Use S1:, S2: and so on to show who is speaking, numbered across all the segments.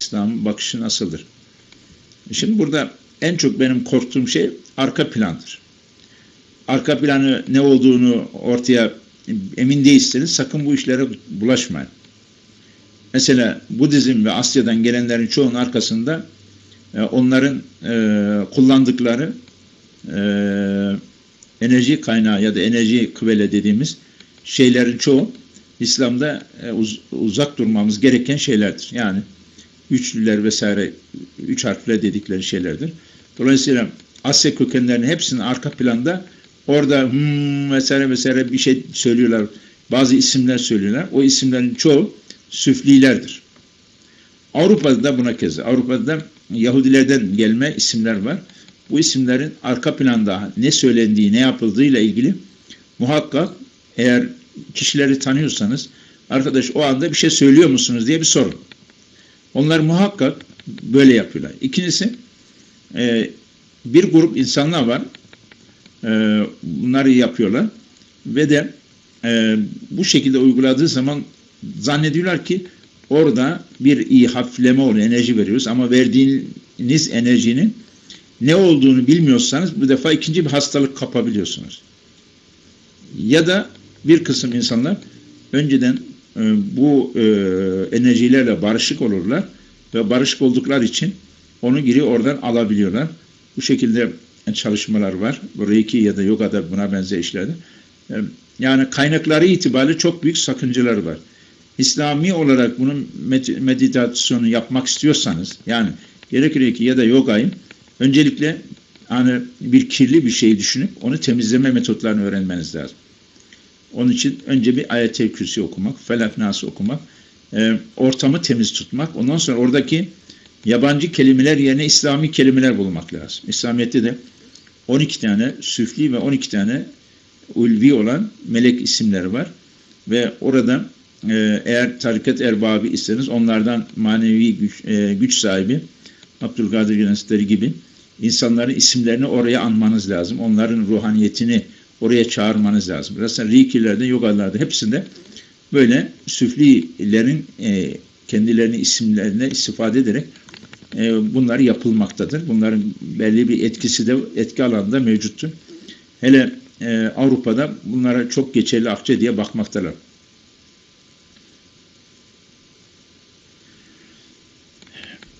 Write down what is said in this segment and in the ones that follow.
S1: İslam'ın bakışı nasıldır? Şimdi burada en çok benim korktuğum şey arka plandır. Arka planı ne olduğunu ortaya emin değilseniz sakın bu işlere bulaşmayın. Mesela Budizm ve Asya'dan gelenlerin çoğunun arkasında e, onların e, kullandıkları e, enerji kaynağı ya da enerji kıvele dediğimiz şeylerin çoğu İslam'da e, uz, uzak durmamız gereken şeylerdir. Yani üçlüler vesaire üç harfle dedikleri şeylerdir. Dolayısıyla Asya kökenlerinin hepsinin arka planda orada hmm vesaire vesaire bir şey söylüyorlar. Bazı isimler söylüyorlar. O isimlerin çoğu süflilerdir. Avrupa'da da buna kez. Avrupa'da Yahudilerden gelme isimler var. Bu isimlerin arka planda ne söylendiği, ne yapıldığıyla ilgili muhakkak eğer kişileri tanıyorsanız arkadaş o anda bir şey söylüyor musunuz diye bir sorun. Onlar muhakkak böyle yapıyorlar. İkincisi e, bir grup insanlar var. E, bunları yapıyorlar ve de e, bu şekilde uyguladığı zaman zannediyorlar ki orada bir iyi hafifleme oluyor, enerji veriyoruz ama verdiğiniz enerjinin ne olduğunu bilmiyorsanız bu defa ikinci bir hastalık kapabiliyorsunuz. Ya da bir kısım insanlar önceden e, bu e, enerjilerle barışık olurlar ve barışık oldukları için onu geri oradan alabiliyorlar. Bu şekilde çalışmalar var. Reiki ya da yogada buna benzer işlerde. Yani kaynakları itibariyle çok büyük sakıncalar var. İslami olarak bunun meditasyonu yapmak istiyorsanız yani gerek Reiki ya da yogayı öncelikle hani bir kirli bir şeyi düşünüp onu temizleme metotlarını öğrenmeniz lazım. Onun için önce bir ayet-i kürsi okumak, felak okumak, e, ortamı temiz tutmak, ondan sonra oradaki yabancı kelimeler yerine İslami kelimeler bulmak lazım. İslamiyet'te de 12 tane süfli ve 12 tane ulvi olan melek isimleri var. Ve orada e, eğer tarikat erbabı iseniz onlardan manevi güç, e, güç sahibi Abdülkadir Yunusleri gibi insanların isimlerini oraya anmanız lazım. Onların ruhaniyetini oraya çağırmanız lazım. Mesela Rikilerde, yogalarda hepsinde böyle süflilerin e, kendilerini isimlerine istifade ederek e, bunlar yapılmaktadır. Bunların belli bir etkisi de etki alanında mevcuttur. Hele e, Avrupa'da bunlara çok geçerli akçe diye bakmaktalar.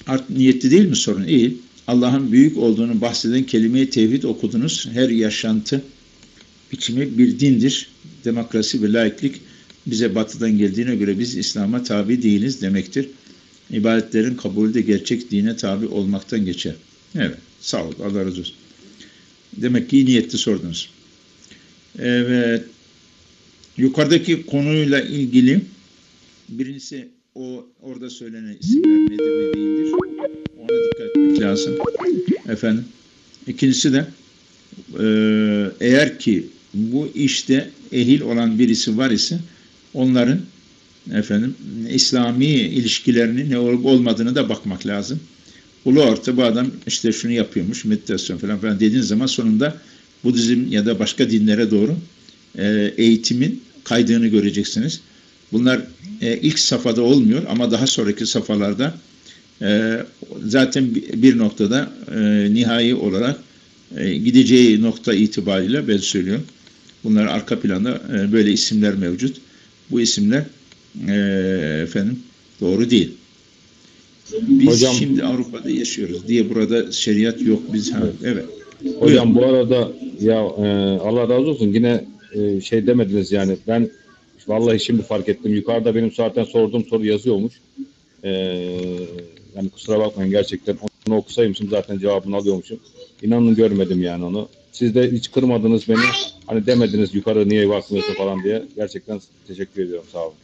S1: Art niyetli değil mi sorun? İyi. Allah'ın büyük olduğunu bahseden kelimeyi tevhid okudunuz. Her yaşantı biçimi bir dindir. Demokrasi ve laiklik bize batıdan geldiğine göre biz İslam'a tabi değiliz demektir. İbadetlerin kabulü de gerçek dine tabi olmaktan geçer. Evet, sağ ol, Allah razı olsun. Demek ki iyi niyetli sordunuz. Evet, yukarıdaki konuyla ilgili birincisi o orada söylenen isimler nedir ne değildir. Ona dikkat etmek lazım. Efendim. İkincisi de eğer ki bu işte ehil olan birisi var ise onların efendim İslami ilişkilerini ne olup olmadığını da bakmak lazım. Ulu orta bu adam işte şunu yapıyormuş meditasyon falan falan dediğin zaman sonunda Budizm ya da başka dinlere doğru e, eğitimin kaydığını göreceksiniz. Bunlar e, ilk safhada olmuyor ama daha sonraki safhalarda e, zaten bir noktada nihai olarak gideceği nokta itibariyle ben söylüyorum. Bunlar arka planda böyle isimler mevcut. Bu isimler e, efendim doğru değil. Biz Hocam, şimdi Avrupa'da yaşıyoruz diye burada şeriat yok. Biz evet. evet.
S2: Hocam Buyurun. bu arada ya e, Allah razı olsun yine e, şey demediniz yani ben vallahi şimdi fark ettim. Yukarıda benim zaten sorduğum soru yazıyormuş. E, yani kusura bakmayın gerçekten onu okusaymışım zaten cevabını alıyormuşum. İnanın görmedim yani onu. Siz de hiç kırmadınız beni. Hani demediniz yukarı niye bakmıyorsun falan diye. Gerçekten teşekkür ediyorum. Sağ olun.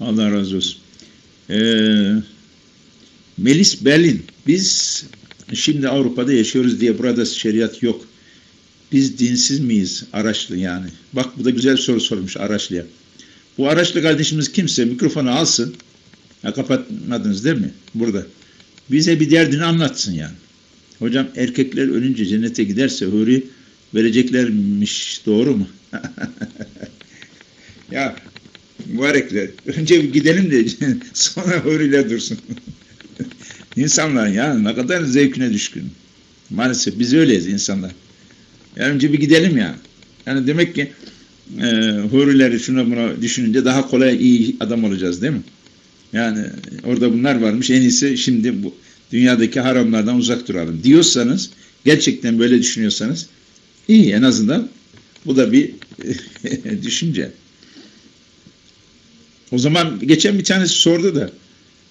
S1: Allah razı olsun. Ee, Melis Berlin. Biz şimdi Avrupa'da yaşıyoruz diye burada şeriat yok. Biz dinsiz miyiz? Araçlı yani. Bak bu da güzel soru sormuş Araçlı'ya. Bu Araçlı kardeşimiz kimse mikrofonu alsın. Ha, kapatmadınız değil mi? Burada. Bize bir derdini anlatsın yani. Hocam erkekler ölünce cennete giderse huri vereceklermiş doğru mu? ya Mübarekler. Önce gidelim de sonra huriler dursun. İnsanlar ya ne kadar zevkine düşkün. Maalesef biz öyleyiz insanlar. Yani önce bir gidelim ya. Yani demek ki e, hurileri şuna buna düşününce daha kolay iyi adam olacağız değil mi? Yani orada bunlar varmış. En iyisi şimdi bu dünyadaki haramlardan uzak duralım diyorsanız gerçekten böyle düşünüyorsanız iyi en azından bu da bir düşünce. O zaman geçen bir tanesi sordu da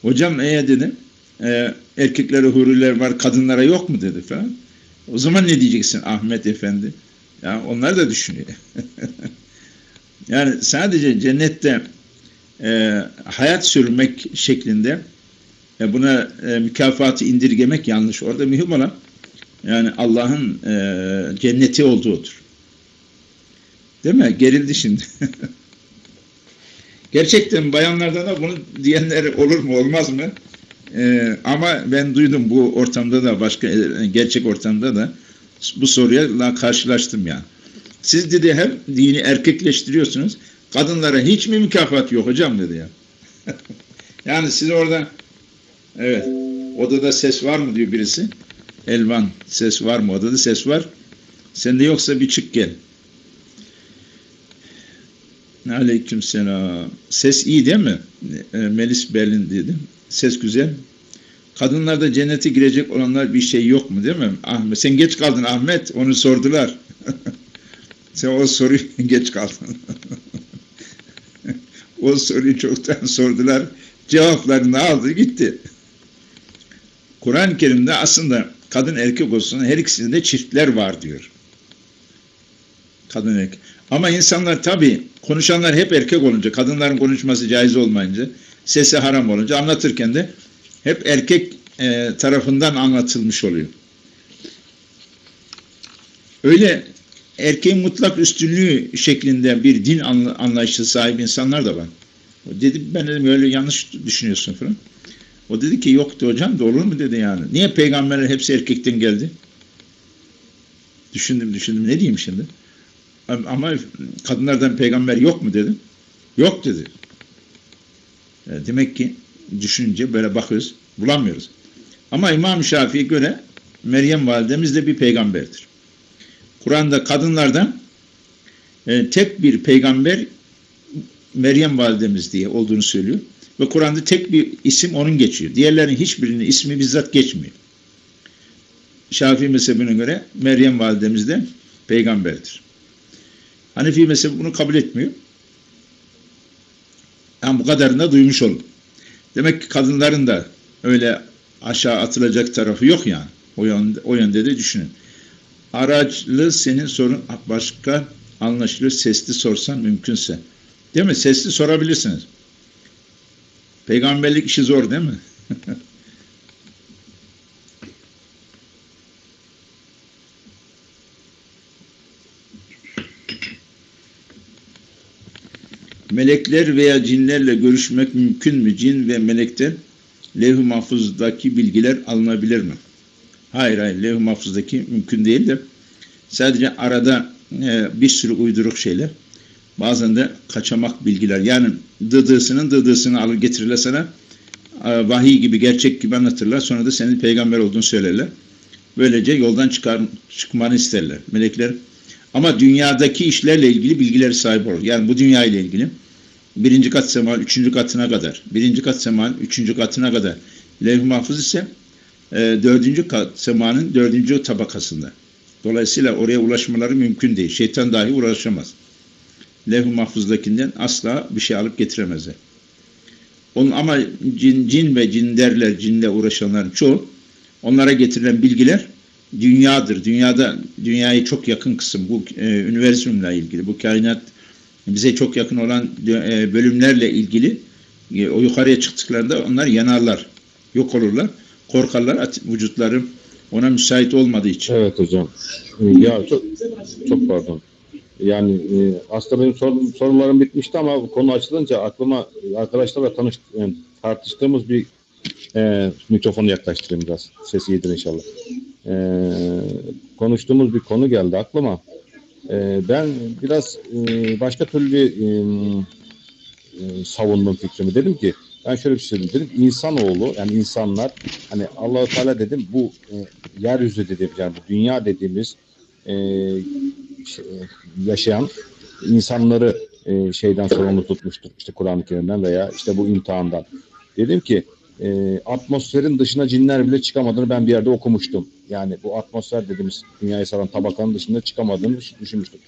S1: hocam eğer dedim e, erkeklere huriler var kadınlara yok mu dedi falan. O zaman ne diyeceksin Ahmet Efendi? Ya onlar da düşünüyor. yani sadece cennette e, hayat sürmek şeklinde e, buna e, mükafatı indirgemek yanlış. Orada mühim olan yani Allah'ın e, cenneti olduğudur. Değil mi? Gerildi şimdi. Gerçekten bayanlardan da bunu diyenler olur mu olmaz mı? Ee, ama ben duydum bu ortamda da başka e, gerçek ortamda da bu soruya karşılaştım ya. Siz dedi hep dini erkekleştiriyorsunuz. Kadınlara hiç mi mükafat yok hocam dedi ya. yani siz orada evet odada ses var mı diyor birisi. Elvan ses var mı odada ses var. Sende yoksa bir çık gel. Aleyküm selam. Ses iyi değil mi? E, Melis Berlin dedim. Ses güzel. Kadınlarda cennete girecek olanlar bir şey yok mu değil mi? Ahmet, sen geç kaldın Ahmet. Onu sordular. sen o soruyu geç kaldın. o soruyu çoktan sordular. Cevaplarını aldı gitti. Kur'an-ı Kerim'de aslında kadın erkek olsun her ikisinde çiftler var diyor. Kadın erkek. Ama insanlar tabii konuşanlar hep erkek olunca, kadınların konuşması caiz olmayınca, sesi haram olunca anlatırken de hep erkek e, tarafından anlatılmış oluyor. Öyle erkeğin mutlak üstünlüğü şeklinde bir din anlayışı sahibi insanlar da var. O dedi ben dedim öyle yanlış düşünüyorsun falan. O dedi ki yoktu hocam da olur mu dedi yani. Niye peygamberler hepsi erkekten geldi? Düşündüm düşündüm ne diyeyim şimdi? Ama kadınlardan peygamber yok mu dedim. Yok dedi. E, demek ki düşününce böyle bakıyoruz, bulamıyoruz. Ama İmam Şafii'ye göre Meryem validemiz de bir peygamberdir. Kur'an'da kadınlardan e, tek bir peygamber Meryem validemiz diye olduğunu söylüyor. Ve Kur'an'da tek bir isim onun geçiyor. Diğerlerinin hiçbirinin ismi bizzat geçmiyor. Şafii mezhebine göre Meryem validemiz de peygamberdir. Hanefi mezhebi bunu kabul etmiyor. Yani bu kadarını da duymuş olun. Demek ki kadınların da öyle aşağı atılacak tarafı yok yani. O yönde, o yönde de düşünün. Araçlı senin sorun başka anlaşılır sesli sorsan mümkünse. Değil mi? Sesli sorabilirsiniz. Peygamberlik işi zor değil mi? Melekler veya cinlerle görüşmek mümkün mü? Cin ve melekten levh-i mahfuzdaki bilgiler alınabilir mi? Hayır hayır levh-i mümkün değil de sadece arada e, bir sürü uyduruk şeyler bazen de kaçamak bilgiler yani dıdısının dıdısını alır getirirler sana e, vahiy gibi gerçek gibi anlatırlar sonra da senin peygamber olduğunu söylerler. Böylece yoldan çıkar, çıkmanı isterler. Melekler ama dünyadaki işlerle ilgili bilgileri sahip olur. Yani bu dünya ile ilgili birinci kat semanın üçüncü katına kadar, birinci kat semanın üçüncü katına kadar. Levh-i mahfuz ise e, dördüncü kat semanın dördüncü tabakasında. Dolayısıyla oraya ulaşmaları mümkün değil. Şeytan dahi ulaşamaz. Levh-i mahfuzdakinden asla bir şey alıp getiremezler. Onun, ama cin, cin ve cinderler, cinle uğraşanların çoğu onlara getirilen bilgiler dünyadır. Dünyada dünyayı çok yakın kısım bu e, üniversumla ilgili, bu kainat bize çok yakın olan e, bölümlerle ilgili e, o yukarıya çıktıklarında onlar yanarlar, yok olurlar, korkarlar vücutları ona müsait olmadığı için.
S2: Evet hocam. Ya çok çok pardon. Yani e, aslında benim sor, sorularım bitmişti ama konu açılınca aklıma arkadaşlarla tanış, yani tartıştığımız bir e, mikrofonu yaklaştırayım biraz. Sesi iyidir inşallah. E, konuştuğumuz bir konu geldi aklıma. E, ben biraz e, başka türlü e, e, savundum fikrimi. Dedim ki ben şöyle bir şey söyledim. Dedim insanoğlu yani insanlar hani Allahu Teala dedim bu e, yeryüzü dedim yani bu dünya dediğimiz e, şey, yaşayan insanları e, şeyden sorumlu tutmuştur. İşte Kur'an-ı Kerim'den veya işte bu imtihandan. Dedim ki e, atmosferin dışına cinler bile çıkamadığını ben bir yerde okumuştum. Yani bu atmosfer dediğimiz dünyayı saran tabakanın dışında çıkamadığını düşünmüştüm.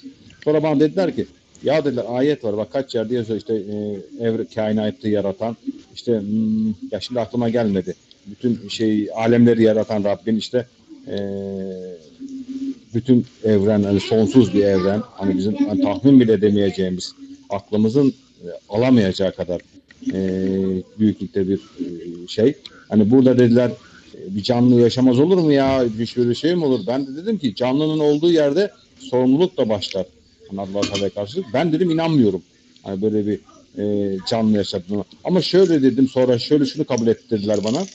S2: Sonra bana dediler ki ya dediler ayet var bak kaç yerde yazıyor işte e, evre, kainatı yaratan işte hmm, ya şimdi aklıma gelmedi. Bütün şey alemleri yaratan Rabbin işte e, bütün evren hani sonsuz bir evren hani bizim hani tahmin bile edemeyeceğimiz aklımızın e, alamayacağı kadar e, büyüklükte bir e, şey. Hani burada dediler e, bir canlı yaşamaz olur mu ya? Bir böyle şey mi olur? Ben de dedim ki canlının olduğu yerde sorumluluk da başlar. Hani Allah Teala'ya karşı. Ben dedim inanmıyorum. Hani böyle bir e, canlı yaşadığını. Ama şöyle dedim sonra şöyle şunu kabul ettirdiler bana.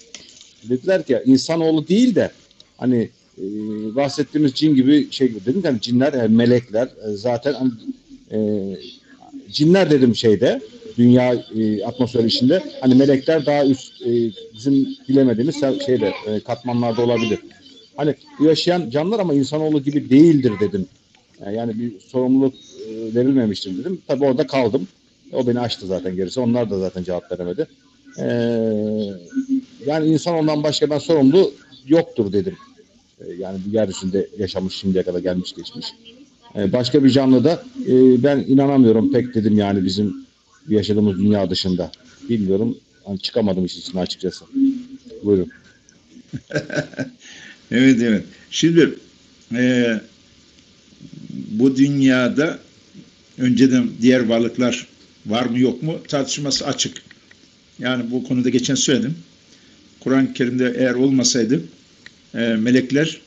S2: Dediler ki insanoğlu değil de hani e, bahsettiğimiz cin gibi şey dedim ki hani cinler, yani melekler e, zaten e, cinler dedim şeyde dünya e, atmosferi içinde hani melekler daha üst e, bizim bilemediğimiz şeyde e, katmanlarda olabilir. Hani yaşayan canlılar ama insanoğlu gibi değildir dedim. Yani bir sorumluluk e, verilmemiştir dedim. Tabii orada kaldım. O beni açtı zaten gerisi. Onlar da zaten cevap veremedi. Ee, yani insan ondan başka ben sorumlu yoktur dedim. Ee, yani bir yeryüzünde yaşamış şimdiye kadar gelmiş geçmiş. Ee, başka bir canlı da e, ben inanamıyorum pek dedim yani bizim yaşadığımız dünya dışında. Bilmiyorum. Yani çıkamadım işin içine açıkçası. Buyurun.
S1: evet evet. Şimdi e, bu dünyada önceden diğer varlıklar var mı yok mu tartışması açık. Yani bu konuda geçen söyledim. Kur'an-ı Kerim'de eğer olmasaydı e, melekler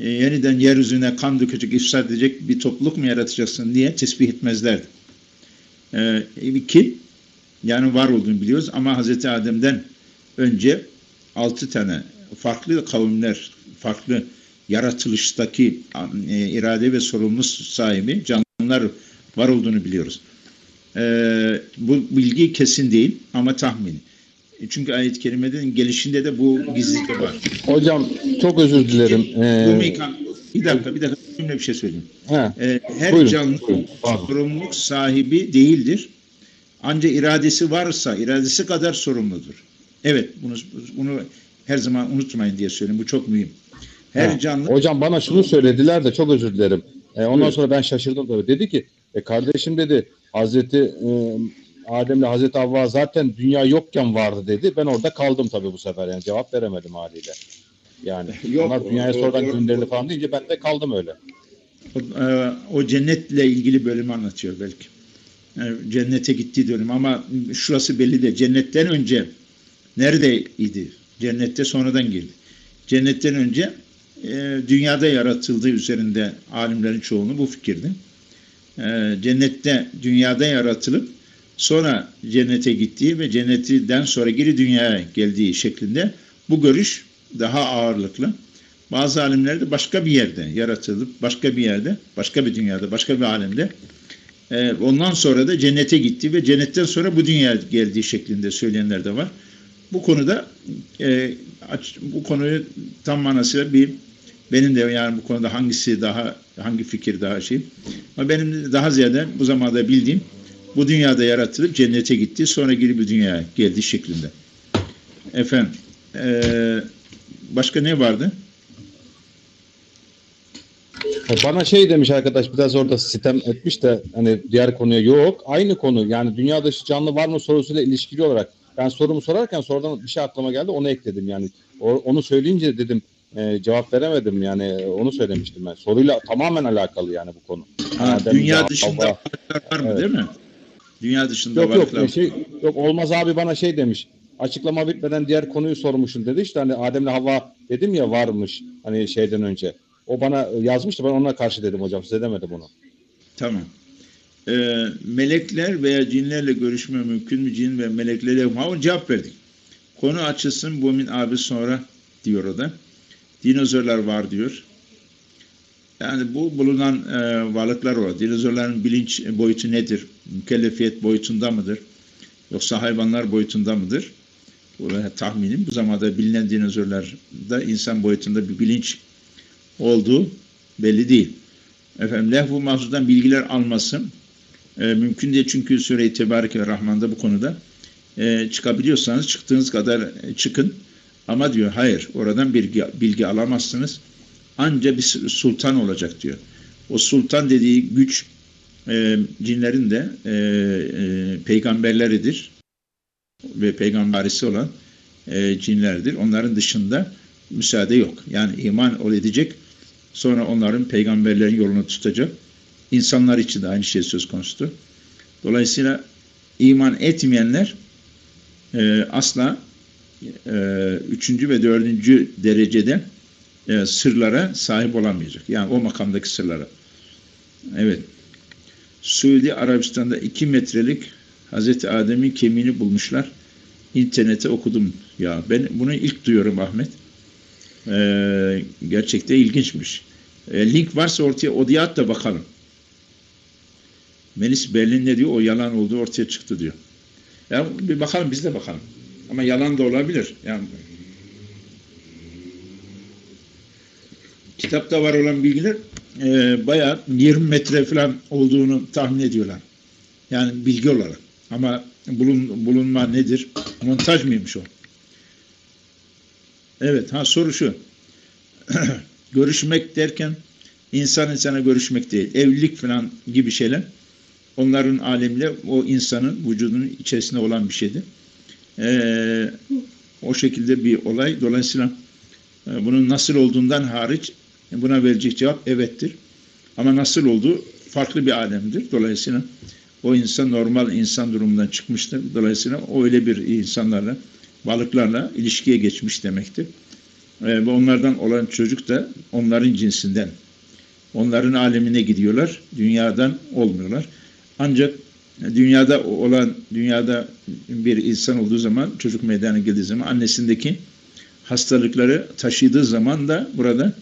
S1: e, yeniden yeryüzüne kan dökecek, ifsad edecek bir topluluk mu yaratacaksın diye tesbih etmezlerdi. E, iki, yani var olduğunu biliyoruz ama Hazreti Adem'den önce altı tane farklı kavimler, farklı yaratılıştaki e, irade ve sorumluluk sahibi canlılar var olduğunu biliyoruz. E, bu bilgi kesin değil ama tahmin. E, çünkü ayet-i kerimenin gelişinde de bu gizlilik var.
S2: Hocam çok özür dilerim.
S1: Ee... Bir dakika, bir dakika. Cümle bir şey söyleyeyim. Ee, her buyurun, canlı buyurun. sorumluluk sahibi değildir. Ancak iradesi varsa, iradesi kadar sorumludur. Evet, bunu, bunu her zaman unutmayın diye söyleyeyim. Bu çok mühim.
S2: Her ha. canlı... Hocam bana şunu söylediler de çok özür dilerim. Ee, ondan Buyur. sonra ben şaşırdım tabii. Dedi ki, e, kardeşim dedi, Hazreti e, Adem'le Hazreti Havva zaten dünya yokken vardı dedi. Ben orada kaldım tabii bu sefer yani cevap veremedim haliyle. Yani Yok, onlar dünyaya sonradan gönderildi falan deyince ben de kaldım öyle.
S1: O, e, o cennetle ilgili bölümü anlatıyor belki. Yani cennete gittiği dönüm ama şurası belli de cennetten önce neredeydi? Cennette sonradan girdi. Cennetten önce e, dünyada yaratıldığı üzerinde alimlerin çoğunu bu fikirdi. E, cennette dünyada yaratılıp sonra cennete gittiği ve cennetten sonra geri dünyaya geldiği şeklinde bu görüş daha ağırlıklı. Bazı alimler de başka bir yerde yaratılıp başka bir yerde, başka bir dünyada, başka bir alemde e, ondan sonra da cennete gitti ve cennetten sonra bu dünya geldiği şeklinde söyleyenler de var. Bu konuda e, bu konuyu tam manasıyla bir benim de yani bu konuda hangisi daha hangi fikir daha şey ama benim daha ziyade bu zamanda bildiğim bu dünyada yaratılıp cennete gitti sonra geri bir dünyaya geldi şeklinde. Efendim e, başka ne vardı?
S2: Bana şey demiş arkadaş biraz orada sitem etmiş de hani diğer konuya yok. Aynı konu yani dünya dışı canlı var mı sorusuyla ilişkili olarak ben sorumu sorarken sonradan bir şey aklıma geldi onu ekledim yani. O, onu söyleyince dedim e, cevap veremedim yani onu söylemiştim ben. Soruyla tamamen alakalı yani bu konu.
S1: Ha, dünya dışında var mı evet. değil mi? Dünya dışında
S2: yok, varlıklar. Yok şey, yok olmaz abi bana şey demiş. Açıklama bitmeden diğer konuyu sormuşsun dedi. İşte hani Adem'le Havva dedim ya varmış hani şeyden önce. O bana yazmıştı. Ben ona karşı dedim hocam. Size demedim bunu.
S1: Tamam. Ee, melekler veya cinlerle görüşme mümkün mü? Cin ve meleklerle ama cevap verdik. Konu açılsın Mumin abi sonra diyor o da. Dinozorlar var diyor. Yani bu bulunan e, varlıklar o. Dinozorların bilinç boyutu nedir? Mükellefiyet boyutunda mıdır? Yoksa hayvanlar boyutunda mıdır? Bu e, tahminim bu zamanda bilinen dinozorlarda insan boyutunda bir bilinç olduğu belli değil. Efendim lehvu mahzuzdan bilgiler alması e, mümkün değil çünkü Süre-i Tebareke ve Rahman'da bu konuda e, çıkabiliyorsanız çıktığınız kadar e, çıkın ama diyor hayır oradan bilgi, bilgi alamazsınız anca bir sultan olacak diyor. O sultan dediği güç e, cinlerin de e, e, peygamberleridir ve peygamberisi olan e, cinlerdir. Onların dışında müsaade yok. Yani iman ol edecek sonra onların peygamberlerin yolunu tutacak. İnsanlar için de aynı şey söz konusu. Dolayısıyla iman etmeyenler e, asla e, üçüncü ve dördüncü derecede e, sırlara sahip olamayacak. Yani o makamdaki sırlara. Evet. Suudi Arabistan'da iki metrelik Hazreti Adem'in kemiğini bulmuşlar. İnternete okudum ya. Ben bunu ilk duyuyorum Ahmet. Ee, gerçekten ilginçmiş. E, link varsa ortaya odaya at da bakalım. Melis Berlin ne diyor? O yalan olduğu ortaya çıktı diyor. Ya bir bakalım biz de bakalım. Ama yalan da olabilir. Yani kitapta var olan bilgiler e, bayağı 20 metre falan olduğunu tahmin ediyorlar. Yani bilgi olarak. Ama bulun, bulunma nedir? Montaj mıymış o? Evet, ha soru şu. görüşmek derken insan insana görüşmek değil. Evlilik falan gibi şeyler onların alemle o insanın vücudunun içerisinde olan bir şeydir. Ee, o şekilde bir olay. Dolayısıyla e, bunun nasıl olduğundan hariç buna verecek cevap evettir. Ama nasıl olduğu farklı bir alemdir. Dolayısıyla o insan normal insan durumundan çıkmıştır. Dolayısıyla öyle bir insanlarla, balıklarla ilişkiye geçmiş demektir. Ee, ve onlardan olan çocuk da onların cinsinden. Onların alemine gidiyorlar. Dünyadan olmuyorlar. Ancak dünyada olan, dünyada bir insan olduğu zaman, çocuk meydana geldiği zaman annesindeki hastalıkları taşıdığı zaman da burada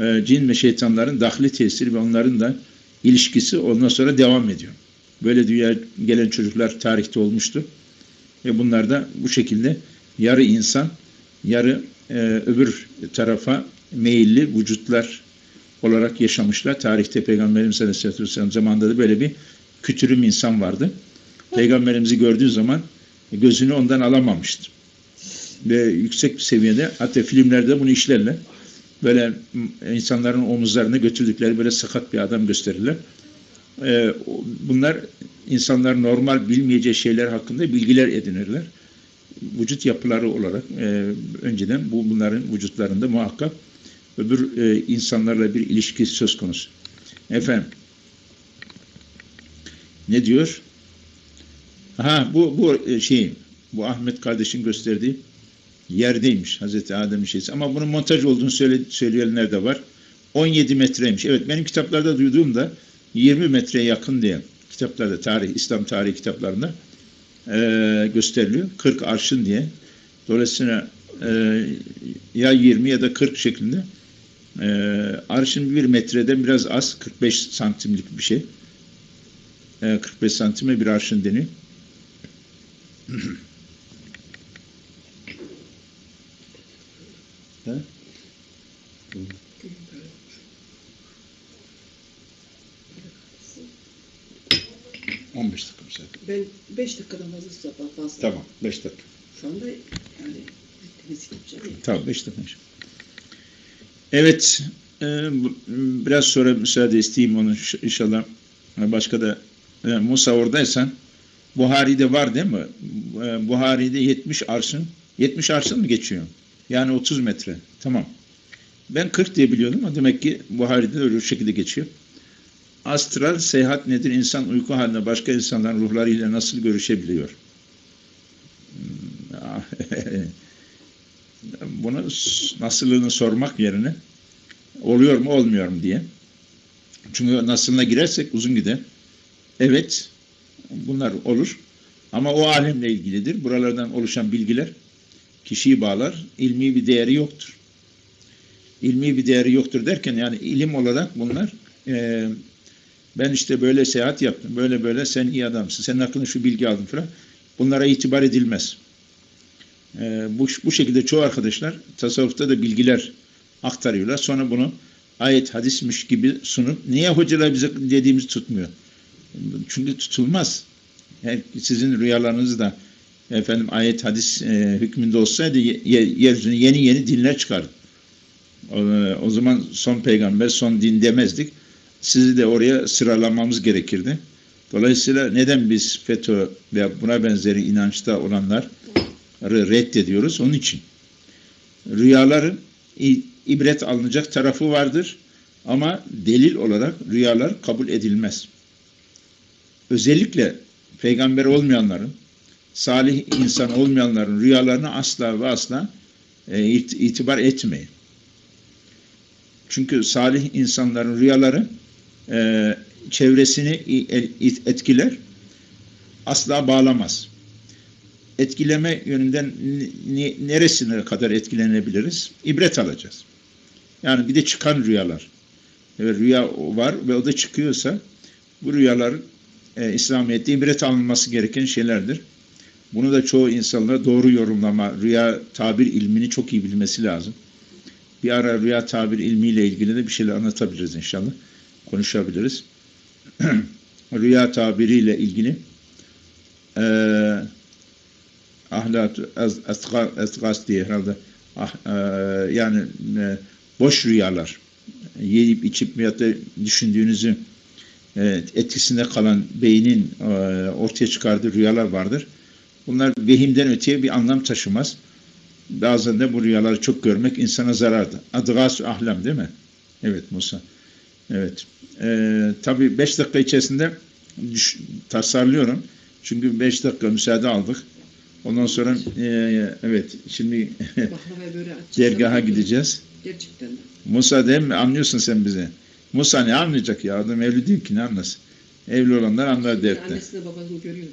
S1: e, cin ve şeytanların dahli tesiri ve onların da ilişkisi ondan sonra devam ediyor. Böyle dünya gelen çocuklar tarihte olmuştu. Ve bunlar da bu şekilde yarı insan, yarı e, öbür tarafa meyilli vücutlar olarak yaşamışlar. Tarihte Peygamberimiz Aleyhisselatü Vesselam zamanında da böyle bir kütürüm insan vardı. Peygamberimizi gördüğü zaman gözünü ondan alamamıştır. Ve yüksek bir seviyede hatta filmlerde bunu işlerler. Böyle insanların omuzlarına götürdükleri böyle sakat bir adam gösterirler. Ee, bunlar insanlar normal bilmeyeceği şeyler hakkında bilgiler edinirler. Vücut yapıları olarak e, önceden bu bunların vücutlarında muhakkak öbür e, insanlarla bir ilişki söz konusu. Efendim ne diyor? Ha bu bu e, şey bu Ahmet kardeşin gösterdiği yerdeymiş Hazreti Adem'in şeysi. Ama bunun montaj olduğunu söyle, söyleyenler de var. 17 metreymiş. Evet benim kitaplarda duyduğumda 20 metreye yakın diye kitaplarda tarih, İslam tarihi kitaplarında e, gösteriliyor. 40 arşın diye. Dolayısıyla e, ya 20 ya da 40 şeklinde e, arşın bir metreden biraz az 45 santimlik bir şey. 45 e, santime bir arşın deniyor. He? 15 dakika müsaade.
S3: Ben 5 dakikadan fazla fazla.
S1: Tamam 5 dakika.
S3: Şu anda yani temizlik yapacağım.
S1: Tamam 5 dakika. Evet e, biraz sonra müsaade isteyeyim onu inşallah. Başka da e, Musa oradaysan Buhari'de var değil mi? E, Buhari'de 70 arşın 70 arşın mı geçiyor? Yani 30 metre. Tamam. Ben 40 diye biliyordum ama demek ki Buhari'de öyle bir şekilde geçiyor. Astral seyahat nedir? İnsan uyku halinde başka insanların ruhlarıyla nasıl görüşebiliyor? Hmm, Bunu nasıllığını sormak yerine oluyor mu olmuyor mu diye. Çünkü nasılına girersek uzun gider. Evet bunlar olur. Ama o alemle ilgilidir. Buralardan oluşan bilgiler kişiyi bağlar. ilmi bir değeri yoktur. ilmi bir değeri yoktur derken yani ilim olarak bunlar e, ben işte böyle seyahat yaptım, böyle böyle sen iyi adamsın, senin hakkında şu bilgi aldım falan. Bunlara itibar edilmez. E, bu, bu şekilde çoğu arkadaşlar tasavvufta da bilgiler aktarıyorlar. Sonra bunu ayet hadismiş gibi sunup niye hocalar bize dediğimiz tutmuyor? Çünkü tutulmaz. Yani sizin rüyalarınız da efendim ayet hadis e, hükmünde olsaydı ye, yeryüzüne yeni yeni dinler çıkardı. O, o zaman son peygamber, son din demezdik. Sizi de oraya sıralamamız gerekirdi. Dolayısıyla neden biz FETÖ ve buna benzeri inançta olanları reddediyoruz? Onun için. Rüyaların ibret alınacak tarafı vardır ama delil olarak rüyalar kabul edilmez. Özellikle peygamber olmayanların, salih insan olmayanların rüyalarını asla ve asla e, itibar etmeyin. Çünkü salih insanların rüyaları e, çevresini etkiler, asla bağlamaz. Etkileme yönünden neresine kadar etkilenebiliriz? İbret alacağız. Yani bir de çıkan rüyalar. Evet, rüya var ve o da çıkıyorsa bu rüyalar e, İslamiyet'te ibret alınması gereken şeylerdir. Bunu da çoğu insanlar doğru yorumlama, rüya tabir ilmini çok iyi bilmesi lazım. Bir ara rüya tabir ilmiyle ilgili de bir şeyler anlatabiliriz inşallah. Konuşabiliriz. rüya tabiriyle ilgili e, ahlak esgas diye herhalde ah, e, yani e, boş rüyalar yiyip içip ya da düşündüğünüzü e, etkisinde kalan beynin e, ortaya çıkardığı rüyalar vardır. Bunlar vehimden öteye bir anlam taşımaz. Bazen de bu rüyaları çok görmek insana zarardır. Adgas ahlam değil mi? Evet Musa. Evet. Ee, tabii 5 dakika içerisinde düş, tasarlıyorum. Çünkü 5 dakika müsaade aldık. Ondan sonra e, evet şimdi dergaha gideceğiz.
S3: Gerçekten.
S1: Musa değil mi? Anlıyorsun sen bize. Musa ne anlayacak ya? Adam evli değil ki ne anlasın? Evli olanlar anlar dertte.
S3: Annesine babasını görüyordur.